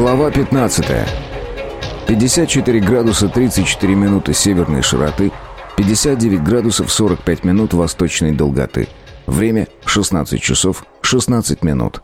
Глава 15. 54 градуса 34 минуты северной широты, 59 градусов 45 минут восточной долготы. Время 16 часов 16 минут.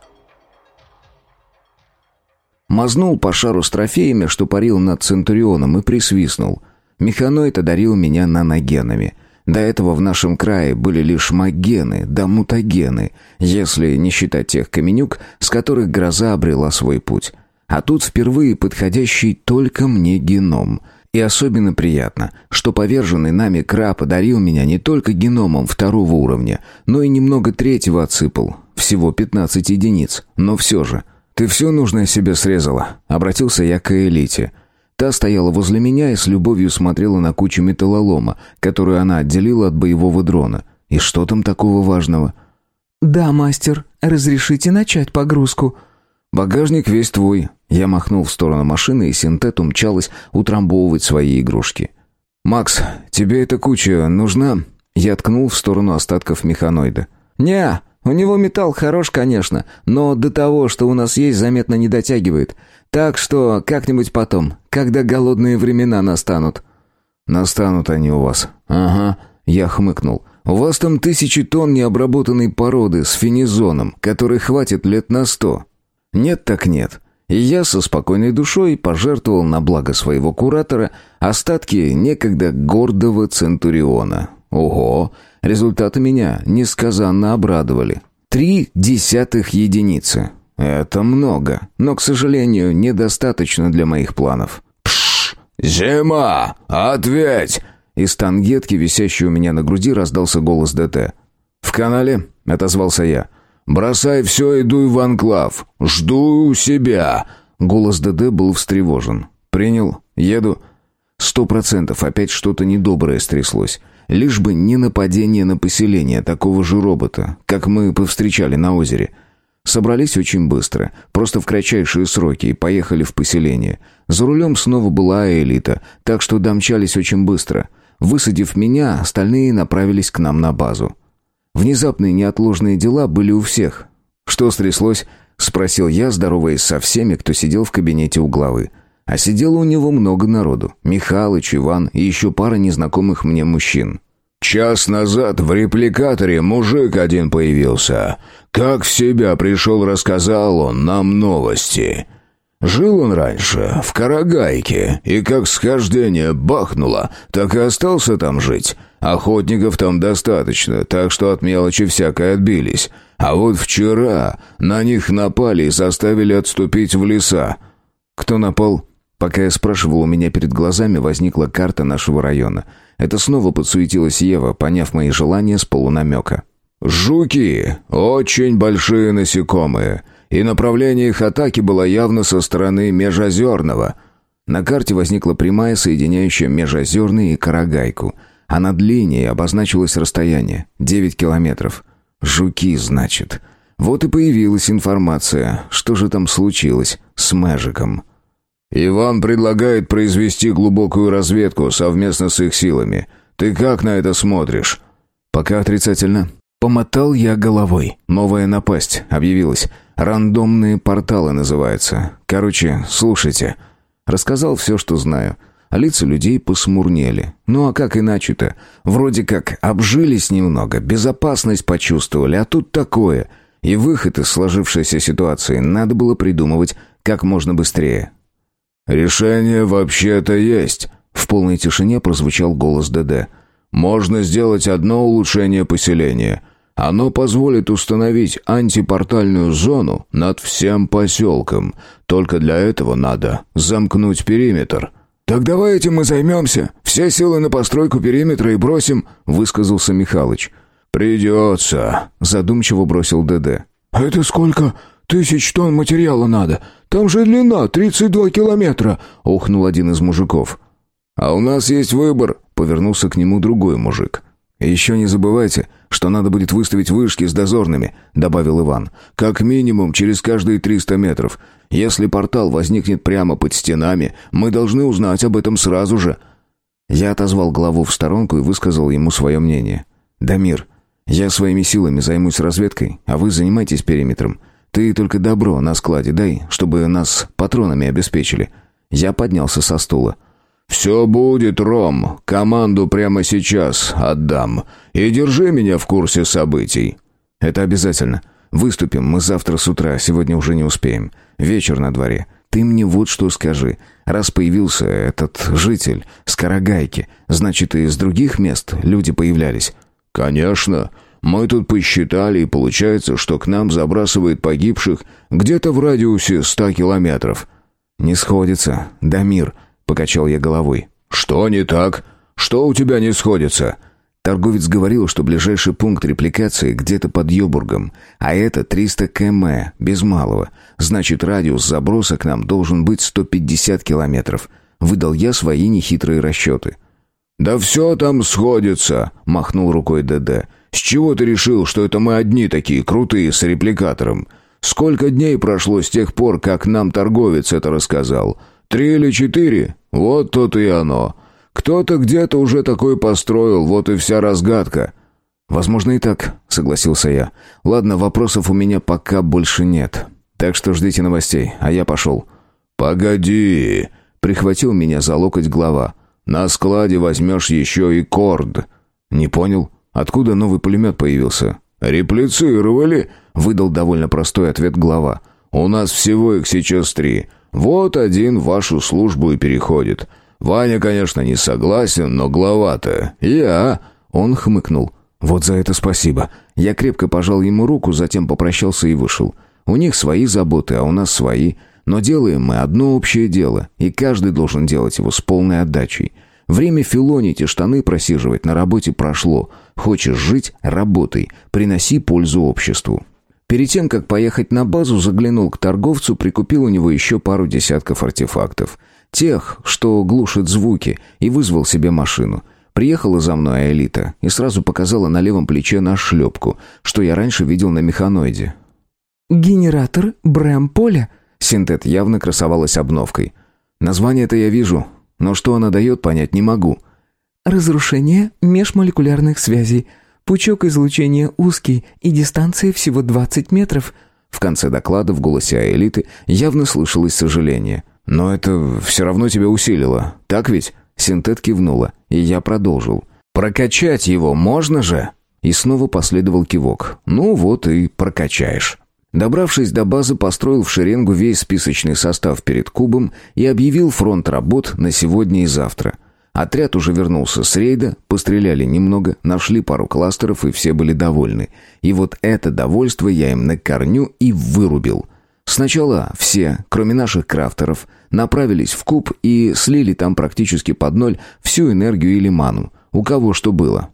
Мазнул по шару с трофеями, что парил над Центурионом, и присвистнул. Механоид одарил меня наногенами — до этого в нашем крае были лишь магены да мутагены, если не считать тех каменюк, с которых гроза обрела свой путь. А тут впервые подходящий только мне геном. И особенно приятно, что поверженный нами краб одарил меня не только геномом второго уровня, но и немного третьего отсыпал. Всего 15 единиц, но все же. «Ты все нужное себе срезала», — обратился я к элите — Та стояла возле меня и с любовью смотрела на кучу металлолома, которую она отделила от боевого дрона. И что там такого важного? «Да, мастер, разрешите начать погрузку?» «Багажник весь твой». Я махнул в сторону машины, и синтет умчалась утрамбовывать свои игрушки. «Макс, тебе эта куча нужна?» Я ткнул в сторону остатков механоида. «Не, у него металл хорош, конечно, но до того, что у нас есть, заметно не дотягивает. Так что как-нибудь потом, когда голодные времена настанут». «Настанут они у вас». «Ага», — я хмыкнул. «У вас там тысячи тонн необработанной породы с фенизоном, который хватит лет на сто». «Нет так нет». И я со спокойной душой пожертвовал на благо своего куратора остатки некогда гордого Центуриона. Ого, результаты меня несказанно обрадовали. Три десятых единицы. Это много, но, к сожалению, недостаточно для моих планов. «Пшш! Зима! Ответь!» Из тангетки, висящей у меня на груди, раздался голос ДТ. «В канале?» — отозвался я. «Бросай все и дуй в анклав. Жду у себя!» Голос ДД был встревожен. «Принял. Еду». Сто процентов опять что-то недоброе стряслось. Лишь бы не нападение на поселение такого же робота, как мы повстречали на озере. Собрались очень быстро, просто в кратчайшие сроки, и поехали в поселение. За рулем снова была элита, так что домчались очень быстро. Высадив меня, остальные направились к нам на базу. Внезапные неотложные дела были у всех. «Что стряслось?» — спросил я, здороваясь со всеми, кто сидел в кабинете у главы. А сидело у него много народу. Михалыч, Иван и еще пара незнакомых мне мужчин. Час назад в репликаторе мужик один появился. Как в себя пришел, рассказал он нам новости. Жил он раньше в Карагайке, и как схождение бахнуло, так и остался там жить. Охотников там достаточно, так что от мелочи всякой отбились. А вот вчера на них напали и заставили отступить в леса. Кто напал? Пока я спрашивал, у меня перед глазами возникла карта нашего района — это снова подсуетилась Ева, поняв мои желания с полунамека. «Жуки! Очень большие насекомые. И направление их атаки было явно со стороны Межозерного». На карте возникла прямая, соединяющая Межозерный и Карагайку, а над линией обозначилось расстояние — 9 километров. «Жуки, значит». Вот и появилась информация, что же там случилось с Мэжиком. «Иван предлагает произвести глубокую разведку совместно с их силами. Ты как на это смотришь?» «Пока отрицательно». Помотал я головой. Новая напасть объявилась. Рандомные порталы называются. Короче, слушайте. Рассказал все, что знаю. А лица людей посмурнели. Ну а как иначе-то? Вроде как обжились немного, безопасность почувствовали, а тут такое. И выход из сложившейся ситуации надо было придумывать как можно быстрее. «Решение вообще-то есть», — в полной тишине прозвучал голос ДД. «Можно сделать одно улучшение поселения. Оно позволит установить антипортальную зону над всем поселком. Только для этого надо замкнуть периметр». «Так давайте мы займемся. Все силы на постройку периметра и бросим», — высказался Михалыч. «Придется», — задумчиво бросил ДД. «Это сколько тысяч тонн материала надо? Там же длина 32 километра!» — охнул один из мужиков. «А у нас есть выбор», — повернулся к нему другой мужик. Еще не забывайте, что надо будет выставить вышки с дозорными», — добавил Иван. «Как минимум через каждые 300 метров. Если портал возникнет прямо под стенами, мы должны узнать об этом сразу же». Я отозвал главу в сторонку и высказал ему свое мнение. «Дамир, я своими силами займусь разведкой, а вы занимайтесь периметром. Ты только добро на складе дай, чтобы нас патронами обеспечили». Я поднялся со стула. «Все будет, Ром. Команду прямо сейчас отдам. И держи меня в курсе событий». «Это обязательно. Выступим мы завтра с утра, сегодня уже не успеем. Вечер на дворе. Ты мне вот что скажи. Раз появился этот житель с Карагайки, значит, и из других мест люди появлялись?» «Конечно. Мы тут посчитали, и получается, что к нам забрасывает погибших где-то в радиусе ста километров». «Не сходится. Дамир», — покачал я головой. «Что не так? Что у тебя не сходится?» Торговец говорил, что ближайший пункт репликации где-то под Йобургом, а это 300 км, без малого. Значит, радиус заброса к нам должен быть 150 километров. Выдал я свои нехитрые расчеты. «Да все там сходится», — махнул рукой ДД. «С чего ты решил, что это мы одни такие крутые с репликатором? Сколько дней прошло с тех пор, как нам торговец это рассказал? Три или четыре? Вот тут и оно. Кто-то где-то уже такой построил, вот и вся разгадка». «Возможно и так», — согласился я. «Ладно, вопросов у меня пока больше нет. Так что ждите новостей, а я пошел». «Погоди», — прихватил меня за локоть глава. «На складе возьмешь еще и корд». «Не понял, откуда новый пулемет появился?» «Реплицировали», — выдал довольно простой ответ глава. «У нас всего их сейчас три. Вот один в вашу службу и переходит. Ваня, конечно, не согласен, но глава-то я...» Он хмыкнул. «Вот за это спасибо». Я крепко пожал ему руку, затем попрощался и вышел. «У них свои заботы, а у нас свои. Но делаем мы одно общее дело, и каждый должен делать его с полной отдачей. Время филонить и штаны просиживать на работе прошло. Хочешь жить – работай, приноси пользу обществу». Перед тем, как поехать на базу, заглянул к торговцу, прикупил у него еще пару десятков артефактов. Тех, что глушат звуки, и вызвал себе машину. Приехала за мной Аэлита и сразу показала на левом плече на шлепку, что я раньше видел на механоиде. «Генератор Брэм-Поля?» Синтет явно красовалась обновкой. Название-то я вижу, но что она дает, понять не могу. «Разрушение межмолекулярных связей», Пучок излучения узкий и дистанция всего 20 метров. В конце доклада в голосе Аэлиты явно слышалось сожаление. «Но это все равно тебя усилило, так ведь?» Синтет кивнула, и я продолжил. «Прокачать его можно же?» И снова последовал кивок. «Ну вот и прокачаешь». Добравшись до базы, построил в шеренгу весь списочный состав перед кубом и объявил фронт работ на сегодня и завтра – Отряд уже вернулся с рейда, постреляли немного, нашли пару кластеров, и все были довольны. И вот это довольство я им на корню и вырубил. Сначала все, кроме наших крафтеров, направились в куб и слили там практически под ноль всю энергию или ману, у кого что было.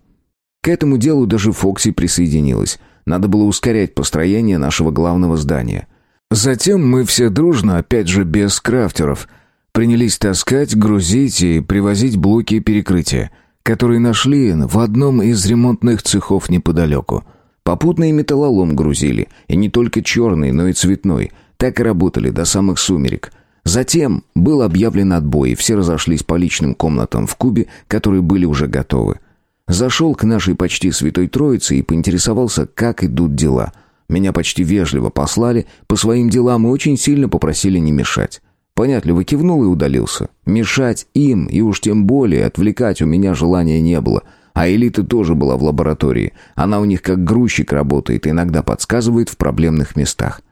К этому делу даже Фокси присоединилась. Надо было ускорять построение нашего главного здания. Затем мы все дружно, опять же без крафтеров – принялись таскать, грузить и привозить блоки перекрытия, которые нашли в одном из ремонтных цехов неподалеку. Попутно и металлолом грузили, и не только черный, но и цветной. Так и работали до самых сумерек. Затем был объявлен отбой, и все разошлись по личным комнатам в кубе, которые были уже готовы. Зашел к нашей почти святой троице и поинтересовался, как идут дела. Меня почти вежливо послали по своим делам и очень сильно попросили не мешать. Понятливо кивнул и удалился. Мешать им, и уж тем более отвлекать у меня желания не было. А Элита тоже была в лаборатории. Она у них как грузчик работает и иногда подсказывает в проблемных местах.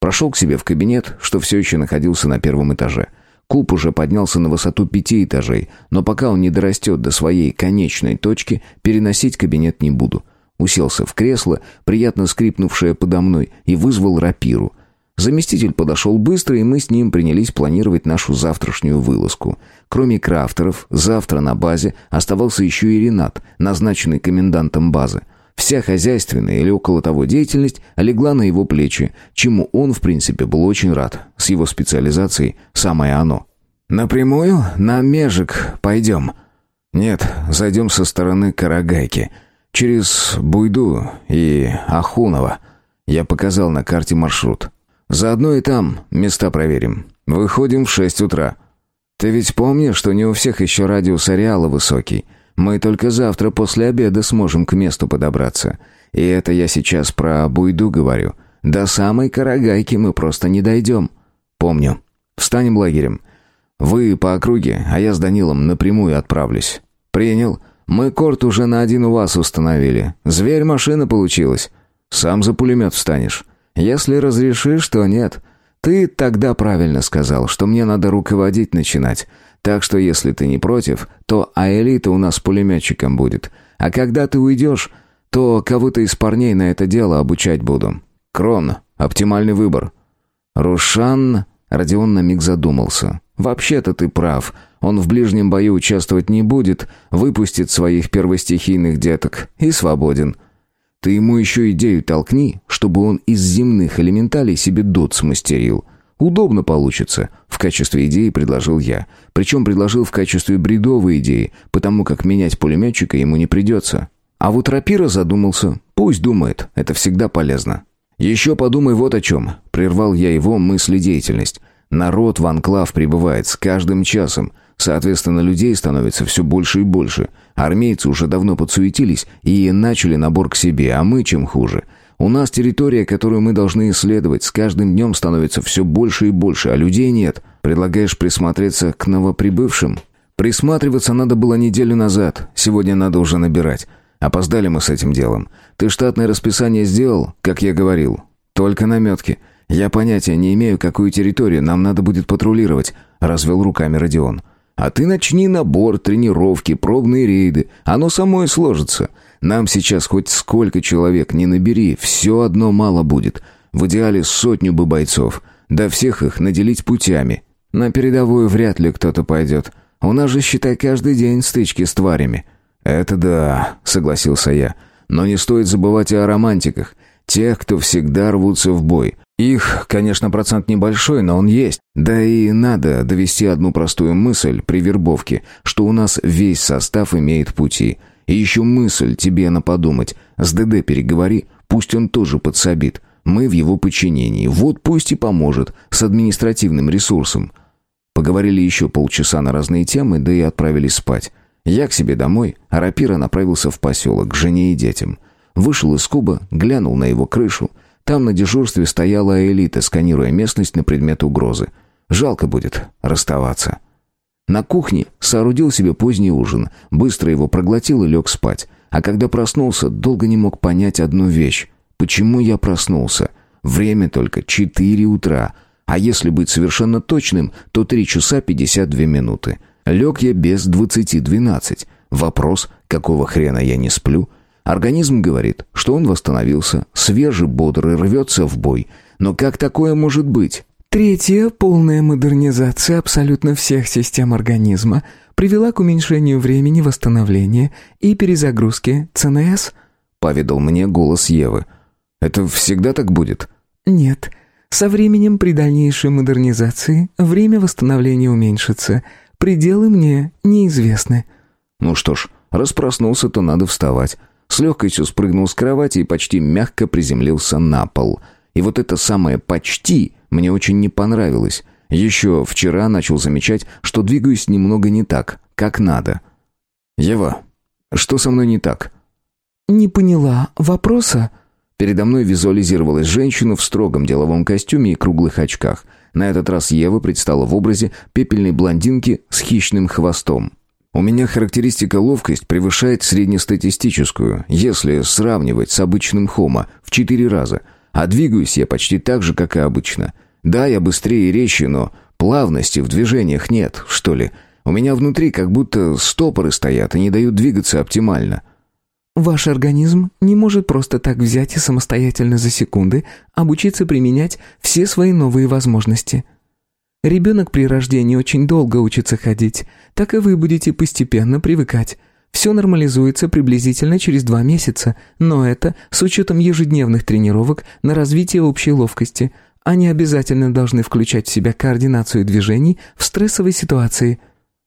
Прошел к себе в кабинет, что все еще находился на первом этаже. Куб уже поднялся на высоту пяти этажей, но пока он не дорастет до своей конечной точки, переносить кабинет не буду. Уселся в кресло, приятно скрипнувшее подо мной, и вызвал рапиру — Заместитель подошел быстро, и мы с ним принялись планировать нашу завтрашнюю вылазку. Кроме крафтеров, завтра на базе оставался еще и Ренат, назначенный комендантом базы. Вся хозяйственная или около того деятельность легла на его плечи, чему он, в принципе, был очень рад. С его специализацией самое оно. «Напрямую на Межик пойдем?» «Нет, зайдем со стороны Карагайки. Через Буйду и Ахунова». Я показал на карте маршрут. Заодно и там места проверим. Выходим в шесть утра. Ты ведь помнишь, что не у всех еще радиус ареала высокий. Мы только завтра после обеда сможем к месту подобраться. И это я сейчас про Буйду говорю. До самой Карагайки мы просто не дойдем». «Помню. Встанем лагерем. Вы по округе, а я с Данилом напрямую отправлюсь». «Принял. Мы корт уже на один у вас установили. Зверь-машина получилась. Сам за пулемет встанешь. Если разрешишь, то нет. Ты тогда правильно сказал, что мне надо руководить начинать. Так что если ты не против, то Аэлита у нас пулеметчиком будет. А когда ты уйдешь, то кого-то из парней на это дело обучать буду. Крон, оптимальный выбор. Рушан... Родион на миг задумался. «Вообще-то ты прав. Он в ближнем бою участвовать не будет, выпустит своих первостихийных деток и свободен. Ты ему еще идею толкни, чтобы он из земных элементалей себе дот смастерил. Удобно получится, в качестве идеи предложил я. Причем предложил в качестве бредовой идеи, потому как менять пулеметчика ему не придется. А вот Рапира задумался. Пусть думает, это всегда полезно. «Еще подумай вот о чем», — прервал я его мыследеятельность. «Народ в анклав прибывает с каждым часом. Соответственно, людей становится все больше и больше. Армейцы уже давно подсуетились и начали набор к себе, а мы чем хуже. У нас территория, которую мы должны исследовать, с каждым днем становится все больше и больше, а людей нет. Предлагаешь присмотреться к новоприбывшим? Присматриваться надо было неделю назад, сегодня надо уже набирать. Опоздали мы с этим делом. Ты штатное расписание сделал, как я говорил? Только наметки. Я понятия не имею, какую территорию нам надо будет патрулировать, развел руками Родион. А ты начни набор, тренировки, пробные рейды. Оно само и сложится. Нам сейчас хоть сколько человек не набери, все одно мало будет. В идеале сотню бы бойцов. Да всех их наделить путями. На передовую вряд ли кто-то пойдет. У нас же, считай, каждый день стычки с тварями». «Это да», — согласился я. «Но не стоит забывать и о романтиках. Тех, кто всегда рвутся в бой. Их, конечно, процент небольшой, но он есть. Да и надо довести одну простую мысль при вербовке, что у нас весь состав имеет пути. И еще мысль тебе на подумать. С ДД переговори, пусть он тоже подсобит. Мы в его подчинении. Вот пусть и поможет с административным ресурсом. Поговорили еще полчаса на разные темы, да и отправились спать. Я к себе домой, а Рапира направился в поселок к жене и детям. Вышел из куба, глянул на его крышу — там на дежурстве стояла элита, сканируя местность на предмет угрозы. Жалко будет расставаться. На кухне соорудил себе поздний ужин, быстро его проглотил и лег спать. А когда проснулся, долго не мог понять одну вещь. Почему я проснулся? Время только четыре утра. А если быть совершенно точным, то три часа пятьдесят две минуты. Лег я без двадцати двенадцать. Вопрос, какого хрена я не сплю? Организм говорит, что он восстановился, свежий, бодрый, рвется в бой. Но как такое может быть? Третья, полная модернизация абсолютно всех систем организма, привела к уменьшению времени восстановления и перезагрузки ЦНС, поведал мне голос Евы. Это всегда так будет? Нет. Со временем при дальнейшей модернизации время восстановления уменьшится. Пределы мне неизвестны. Ну что ж, раз проснулся, то надо вставать. С легкостью спрыгнул с кровати и почти мягко приземлился на пол. И вот это самое «почти» мне очень не понравилось. Еще вчера начал замечать, что двигаюсь немного не так, как надо. «Ева, что со мной не так?» «Не поняла. Вопроса?» Передо мной визуализировалась женщина в строгом деловом костюме и круглых очках. На этот раз Ева предстала в образе пепельной блондинки с хищным хвостом. У меня характеристика ловкость превышает среднестатистическую, если сравнивать с обычным хома, в четыре раза, а двигаюсь я почти так же, как и обычно. Да, я быстрее и резче, но плавности в движениях нет, что ли. У меня внутри как будто стопоры стоят и не дают двигаться оптимально. Ваш организм не может просто так взять и самостоятельно за секунды обучиться применять все свои новые возможности. Ребенок при рождении очень долго учится ходить, так и вы будете постепенно привыкать. Все нормализуется приблизительно через два месяца, но это с учетом ежедневных тренировок на развитие общей ловкости. Они обязательно должны включать в себя координацию движений в стрессовой ситуации.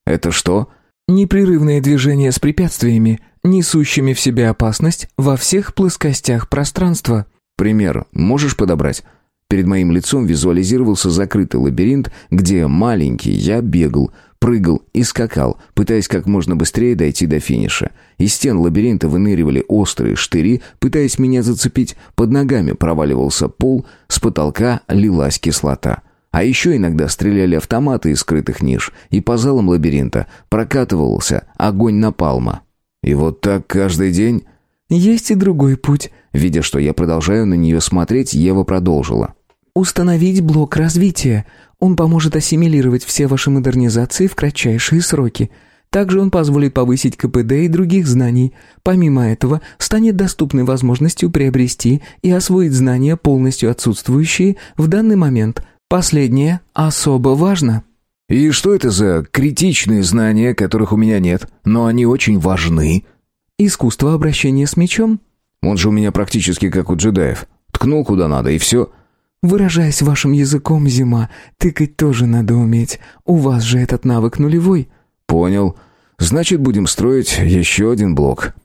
Это что? Непрерывное движение с препятствиями, несущими в себе опасность во всех плоскостях пространства. Пример можешь подобрать? Перед моим лицом визуализировался закрытый лабиринт, где маленький я бегал Прыгал и скакал, пытаясь как можно быстрее дойти до финиша. Из стен лабиринта выныривали острые штыри, пытаясь меня зацепить. Под ногами проваливался пол, с потолка лилась кислота. А еще иногда стреляли автоматы из скрытых ниш, и по залам лабиринта прокатывался огонь напалма. И вот так каждый день... «Есть и другой путь», — видя, что я продолжаю на нее смотреть, Ева продолжила. «Установить блок развития. Он поможет ассимилировать все ваши модернизации в кратчайшие сроки. Также он позволит повысить КПД и других знаний. Помимо этого, станет доступной возможностью приобрести и освоить знания, полностью отсутствующие в данный момент. Последнее особо важно. «И что это за критичные знания, которых у меня нет, но они очень важны?» «Искусство обращения с мечом?» «Он же у меня практически как у джедаев. Ткнул куда надо, и все». Выражаясь вашим языком, зима, тыкать тоже надо уметь. У вас же этот навык нулевой. Понял. Значит, будем строить еще один блок.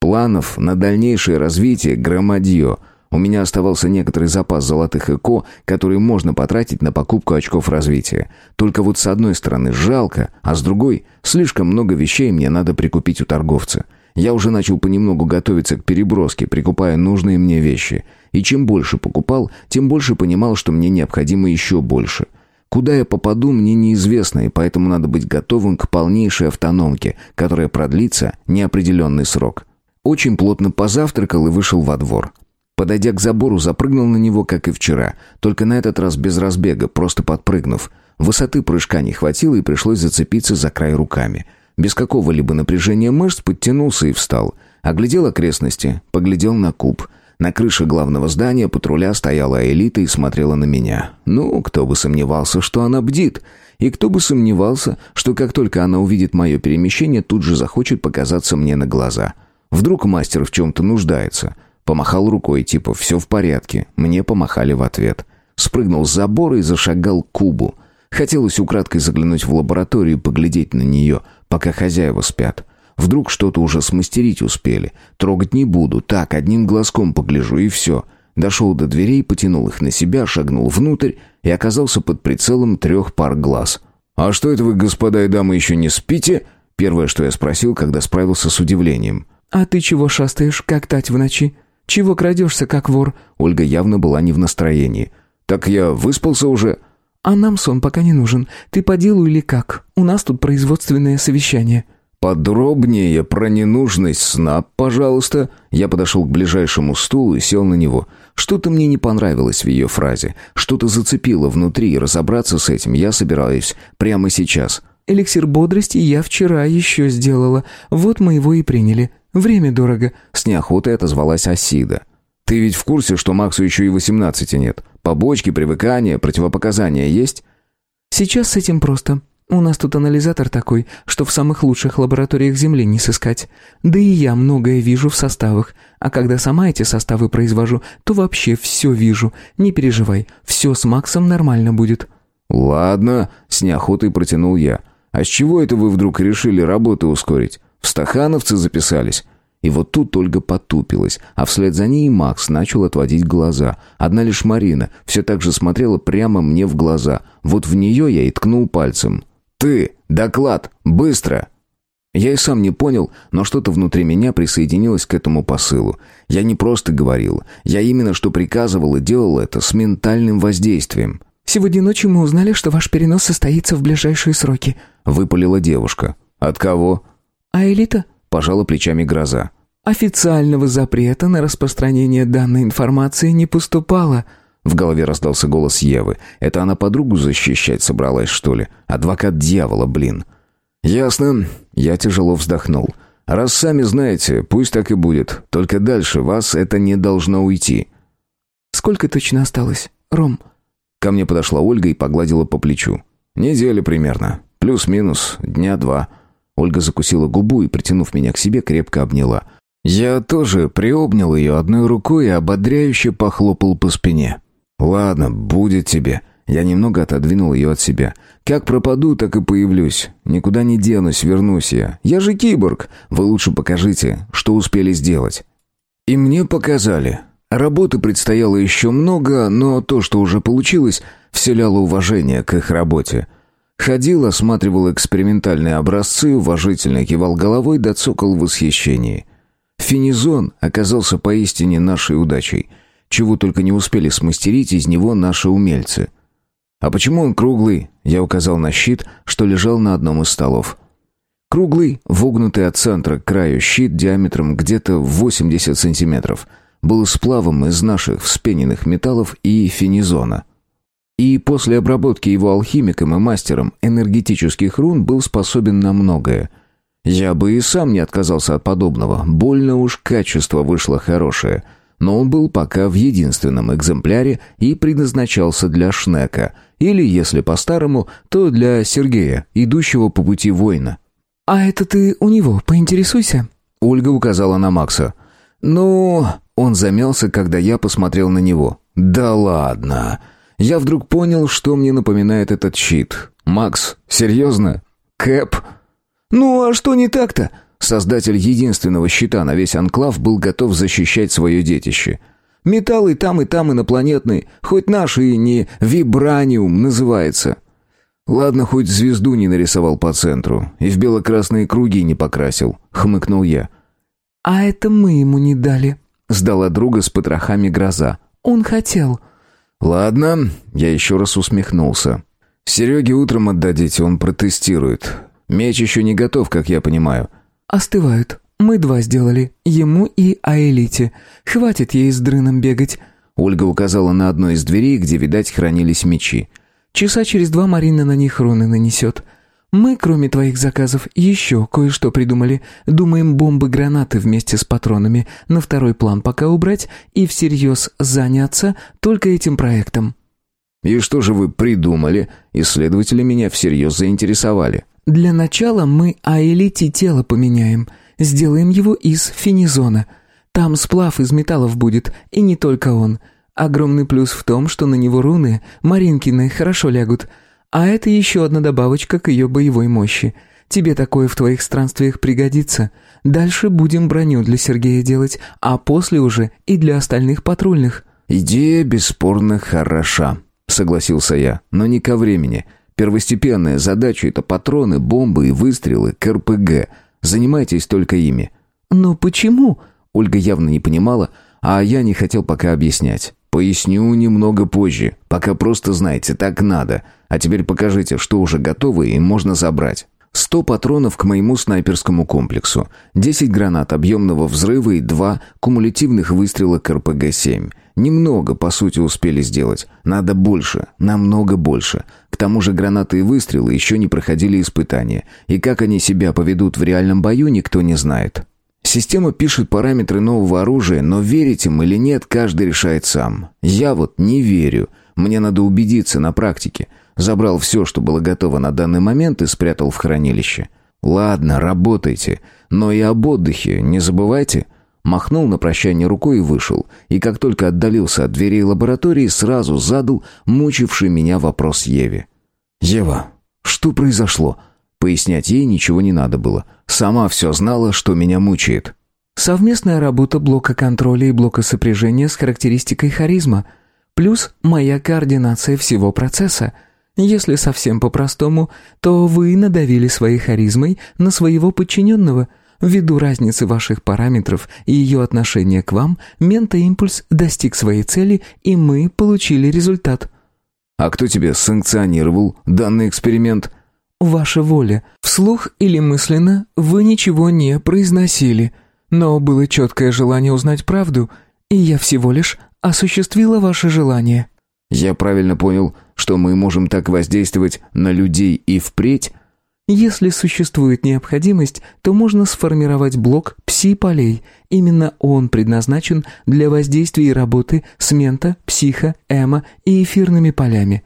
Планов на дальнейшее развитие громадье. У меня оставался некоторый запас золотых ЭКО, который можно потратить на покупку очков развития. Только вот с одной стороны жалко, а с другой слишком много вещей мне надо прикупить у торговца. Я уже начал понемногу готовиться к переброске, прикупая нужные мне вещи. И чем больше покупал, тем больше понимал, что мне необходимо еще больше. Куда я попаду, мне неизвестно, и поэтому надо быть готовым к полнейшей автономке, которая продлится неопределенный срок. Очень плотно позавтракал и вышел во двор. Подойдя к забору, запрыгнул на него, как и вчера, только на этот раз без разбега, просто подпрыгнув. Высоты прыжка не хватило, и пришлось зацепиться за край руками – без какого-либо напряжения мышц подтянулся и встал. Оглядел окрестности, поглядел на куб. На крыше главного здания патруля стояла элита и смотрела на меня. Ну, кто бы сомневался, что она бдит. И кто бы сомневался, что как только она увидит мое перемещение, тут же захочет показаться мне на глаза. Вдруг мастер в чем-то нуждается. Помахал рукой, типа «все в порядке». Мне помахали в ответ. Спрыгнул с забора и зашагал к кубу. Хотелось украдкой заглянуть в лабораторию и поглядеть на нее, пока хозяева спят. Вдруг что-то уже смастерить успели. Трогать не буду, так, одним глазком погляжу и все. Дошел до дверей, потянул их на себя, шагнул внутрь и оказался под прицелом трех пар глаз. «А что это вы, господа и дамы, еще не спите?» Первое, что я спросил, когда справился с удивлением. «А ты чего шастаешь, как тать в ночи? Чего крадешься, как вор?» Ольга явно была не в настроении. «Так я выспался уже?» «А нам сон пока не нужен. Ты по делу или как? У нас тут производственное совещание». «Подробнее про ненужность сна, пожалуйста». Я подошел к ближайшему стулу и сел на него. Что-то мне не понравилось в ее фразе. Что-то зацепило внутри, и разобраться с этим я собираюсь прямо сейчас. «Эликсир бодрости я вчера еще сделала. Вот мы его и приняли. Время дорого». С неохотой отозвалась Асида. «Ты ведь в курсе, что Максу еще и восемнадцати нет? Побочки, привыкания, противопоказания есть?» «Сейчас с этим просто. У нас тут анализатор такой, что в самых лучших лабораториях Земли не сыскать. Да и я многое вижу в составах. А когда сама эти составы произвожу, то вообще все вижу. Не переживай, все с Максом нормально будет». «Ладно», — с неохотой протянул я. «А с чего это вы вдруг решили работу ускорить? В стахановцы записались?» И вот тут Ольга потупилась, а вслед за ней Макс начал отводить глаза. Одна лишь Марина все так же смотрела прямо мне в глаза. Вот в нее я и ткнул пальцем. «Ты! Доклад! Быстро!» Я и сам не понял, но что-то внутри меня присоединилось к этому посылу. Я не просто говорил, я именно что приказывал и делал это с ментальным воздействием. «Сегодня ночью мы узнали, что ваш перенос состоится в ближайшие сроки», — выпалила девушка. «От кого?» «А элита?» пожала плечами гроза. «Официального запрета на распространение данной информации не поступало», в голове раздался голос Евы. Это она подругу защищать собралась, что ли? Адвокат дьявола, блин. Ясно. Я тяжело вздохнул. Раз сами знаете, пусть так и будет. Только дальше вас это не должно уйти. Сколько точно осталось, Ром? Ко мне подошла Ольга и погладила по плечу. Неделя примерно. Плюс-минус дня два. Ольга закусила губу и, притянув меня к себе, крепко обняла. Я тоже приобнял ее одной рукой и ободряюще похлопал по спине. «Ладно, будет тебе». Я немного отодвинул ее от себя. «Как пропаду, так и появлюсь. Никуда не денусь, вернусь я. Я же киборг. Вы лучше покажите, что успели сделать». И мне показали. Работы предстояло еще много, но то, что уже получилось, вселяло уважение к их работе. Ходил, осматривал экспериментальные образцы, уважительно кивал головой, да цокал в восхищении. Финизон оказался поистине нашей удачей. Чего только не успели смастерить из него наши умельцы. «А почему он круглый?» Я указал на щит, что лежал на одном из столов. Круглый, вогнутый от центра к краю щит диаметром где-то 80 сантиметров, был сплавом из наших вспененных металлов и фенизона. И после обработки его алхимиком и мастером энергетических рун был способен на многое. Я бы и сам не отказался от подобного, больно уж качество вышло хорошее — но он был пока в единственном экземпляре и предназначался для Шнека, или, если по-старому, то для Сергея, идущего по пути воина. «А это ты у него, поинтересуйся». Ольга указала на Макса. «Ну...» Он замялся, когда я посмотрел на него. «Да ладно!» Я вдруг понял, что мне напоминает этот щит. «Макс, серьезно? Кэп?» «Ну, а что не так-то?» Создатель единственного щита на весь анклав был готов защищать свое детище. «Металл и там, и там инопланетный, хоть наш и не вибраниум называется». «Ладно, хоть звезду не нарисовал по центру и в бело-красные круги не покрасил», — хмыкнул я. «А это мы ему не дали», — сдала друга с потрохами гроза. «Он хотел». «Ладно», — я еще раз усмехнулся. «Сереге утром отдадите, он протестирует. Меч еще не готов, как я понимаю». «Остывают. Мы два сделали. Ему и Аэлите. Хватит ей с дрыном бегать». Ольга указала на одну из дверей, где, видать, хранились мечи. Часа через два Марина на них руны нанесет. Мы, кроме твоих заказов, еще кое-что придумали. Думаем бомбы-гранаты вместе с патронами на второй план пока убрать и всерьез заняться только этим проектом». «И что же вы придумали?» Исследователи меня всерьез заинтересовали. «Для начала мы Аэлите тело поменяем. Сделаем его из фенизона. Там сплав из металлов будет, и не только он. Огромный плюс в том, что на него руны Маринкины хорошо лягут. А это еще одна добавочка к ее боевой мощи. Тебе такое в твоих странствиях пригодится. Дальше будем броню для Сергея делать, а после уже и для остальных патрульных». «Идея бесспорно хороша», — согласился я, — «но не ко времени. Первостепенная задача — это патроны, бомбы и выстрелы к РПГ. Занимайтесь только ими». «Но почему?» — Ольга явно не понимала, а я не хотел пока объяснять. Поясню немного позже. Пока просто знаете, так надо. А теперь покажите, что уже готово и можно забрать. Сто патронов к моему снайперскому комплексу, десять гранат объемного взрыва и два кумулятивных выстрела к РПГ-7. Немного, по сути, успели сделать. Надо больше, намного больше. Тому же гранаты и выстрелы еще не проходили испытания. И как они себя поведут в реальном бою, никто не знает. Система пишет параметры нового оружия, но верить им или нет, каждый решает сам. Я вот не верю. Мне надо убедиться на практике. Забрал все, что было готово на данный момент и спрятал в хранилище. Ладно, работайте, но и об отдыхе не забывайте. Махнул на прощание рукой и вышел. И как только отдалился от дверей лаборатории, сразу задал мучивший меня вопрос Еве. «Ева, что произошло?» Пояснять ей ничего не надо было. Сама все знала, что меня мучает. «Совместная работа блока контроля и блока сопряжения с характеристикой харизма, плюс моя координация всего процесса. Если совсем по-простому, то вы надавили своей харизмой на своего подчиненного. Ввиду разницы ваших параметров и ее отношения к вам, ментоимпульс достиг своей цели, и мы получили результат». «А кто тебе санкционировал данный эксперимент?» Ваша воля. Вслух или мысленно вы ничего не произносили, но было четкое желание узнать правду, и я всего лишь осуществила ваше желание». «Я правильно понял, что мы можем так воздействовать на людей и впредь?» Если существует необходимость, то можно сформировать блок пси-полей. Именно он предназначен для воздействия и работы с мента, психо, эмо и эфирными полями.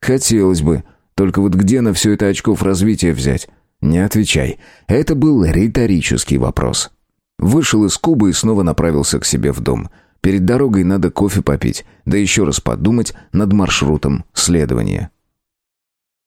«Хотелось бы», только вот где на все это очков развития взять? Не отвечай. Это был риторический вопрос. Вышел из Кубы и снова направился к себе в дом. Перед дорогой надо кофе попить, да еще раз подумать над маршрутом следования.